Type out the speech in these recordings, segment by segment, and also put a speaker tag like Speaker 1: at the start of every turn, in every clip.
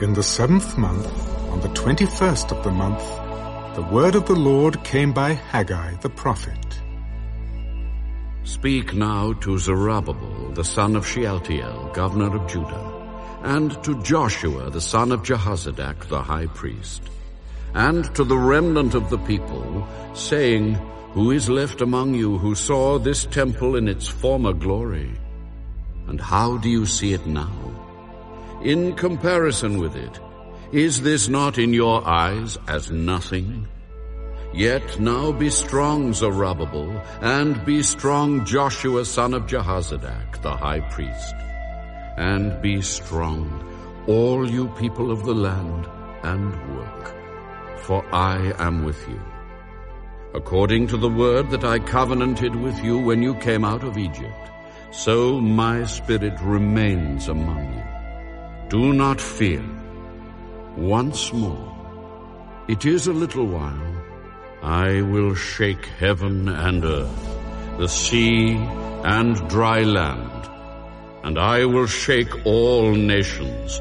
Speaker 1: In the seventh month, on the twenty-first of the month, the word of the Lord came by Haggai the prophet.
Speaker 2: Speak now to Zerubbabel, the son of Shealtiel, governor of Judah, and to Joshua, the son of Jehozadak, the high priest, and to the remnant of the people, saying, Who is left among you who saw this temple in its former glory? And how do you see it now? In comparison with it, is this not in your eyes as nothing? Yet now be strong, Zerubbabel, and be strong, Joshua son of Jehozadak, the high priest. And be strong, all you people of the land, and work, for I am with you. According to the word that I covenanted with you when you came out of Egypt, so my spirit remains among you. Do not fear. Once more, it is a little while, I will shake heaven and earth, the sea and dry land, and I will shake all nations,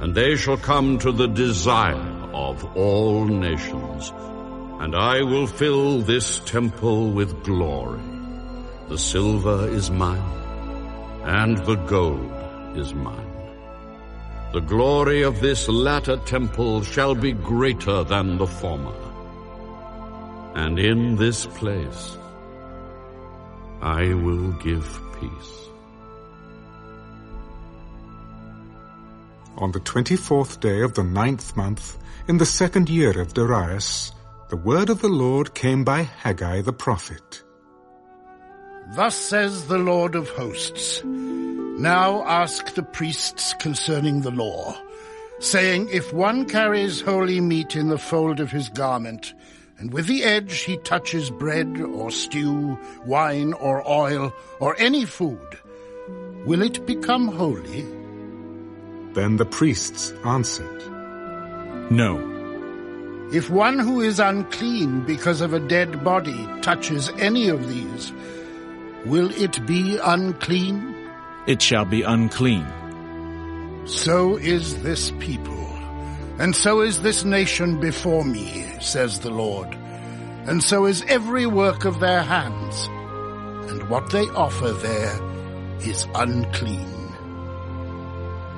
Speaker 2: and they shall come to the desire of all nations, and I will fill this temple with glory. The silver is mine, and the gold is mine. The glory of this latter temple shall be greater than the former. And in this place I will give peace.
Speaker 1: On the twenty-fourth day of the ninth month, in the second year of Darius, the word of the Lord came by Haggai the prophet.
Speaker 3: Thus says the Lord of hosts, Now ask the priests concerning the law, saying, If one carries holy meat in the fold of his garment, and with the edge he touches bread or stew, wine or oil, or any food, will it become holy?
Speaker 1: Then the priests answered,
Speaker 4: No.
Speaker 3: If one who is unclean because of a dead body touches any of these, will it be unclean?
Speaker 4: It shall be unclean.
Speaker 3: So is this people, and so is this nation before me, says the Lord, and so is every work of their hands, and what they offer there is unclean.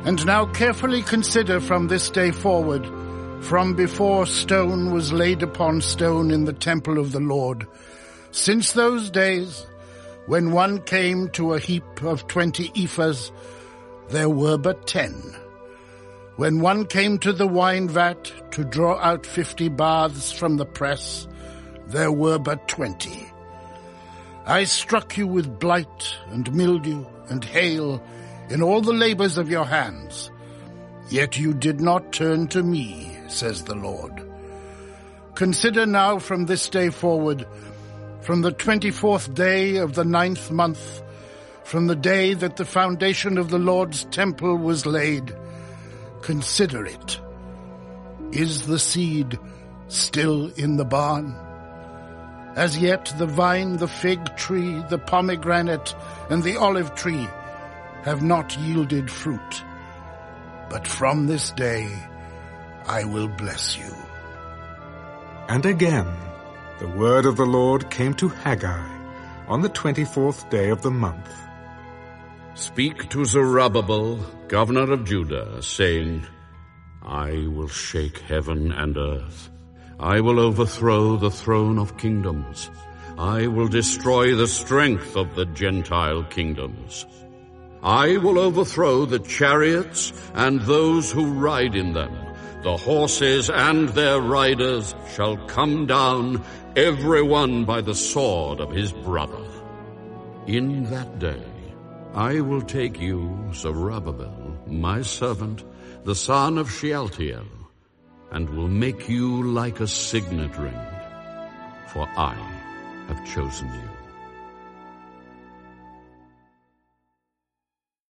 Speaker 3: And now carefully consider from this day forward, from before stone was laid upon stone in the temple of the Lord, since those days, when one came to a heap of twenty ephahs, there were but ten. When one came to the wine vat to draw out fifty baths from the press, there were but twenty. I struck you with blight and mildew and hail in all the labors of your hands. Yet you did not turn to me, says the Lord. Consider now from this day forward, from the twenty-fourth day of the ninth month, from the day that the foundation of the Lord's temple was laid, consider it. Is the seed still in the barn? As yet the vine, the fig tree, the pomegranate, and the olive tree have not yielded fruit. But from this day I will bless you.
Speaker 1: And again, the word of the Lord came to Haggai on the twenty-fourth day of the month.
Speaker 2: Speak to Zerubbabel, governor of Judah, saying, I will shake heaven and earth. I will overthrow the throne of kingdoms. I will destroy the strength of the Gentile kingdoms. I will overthrow the chariots and those who ride in them. The horses and their riders shall come down, every one by the sword of his brother. In that day I will take you, Zerubbabel, my servant, the son of Shealtiel, and will make you like a signet ring, for I have chosen you.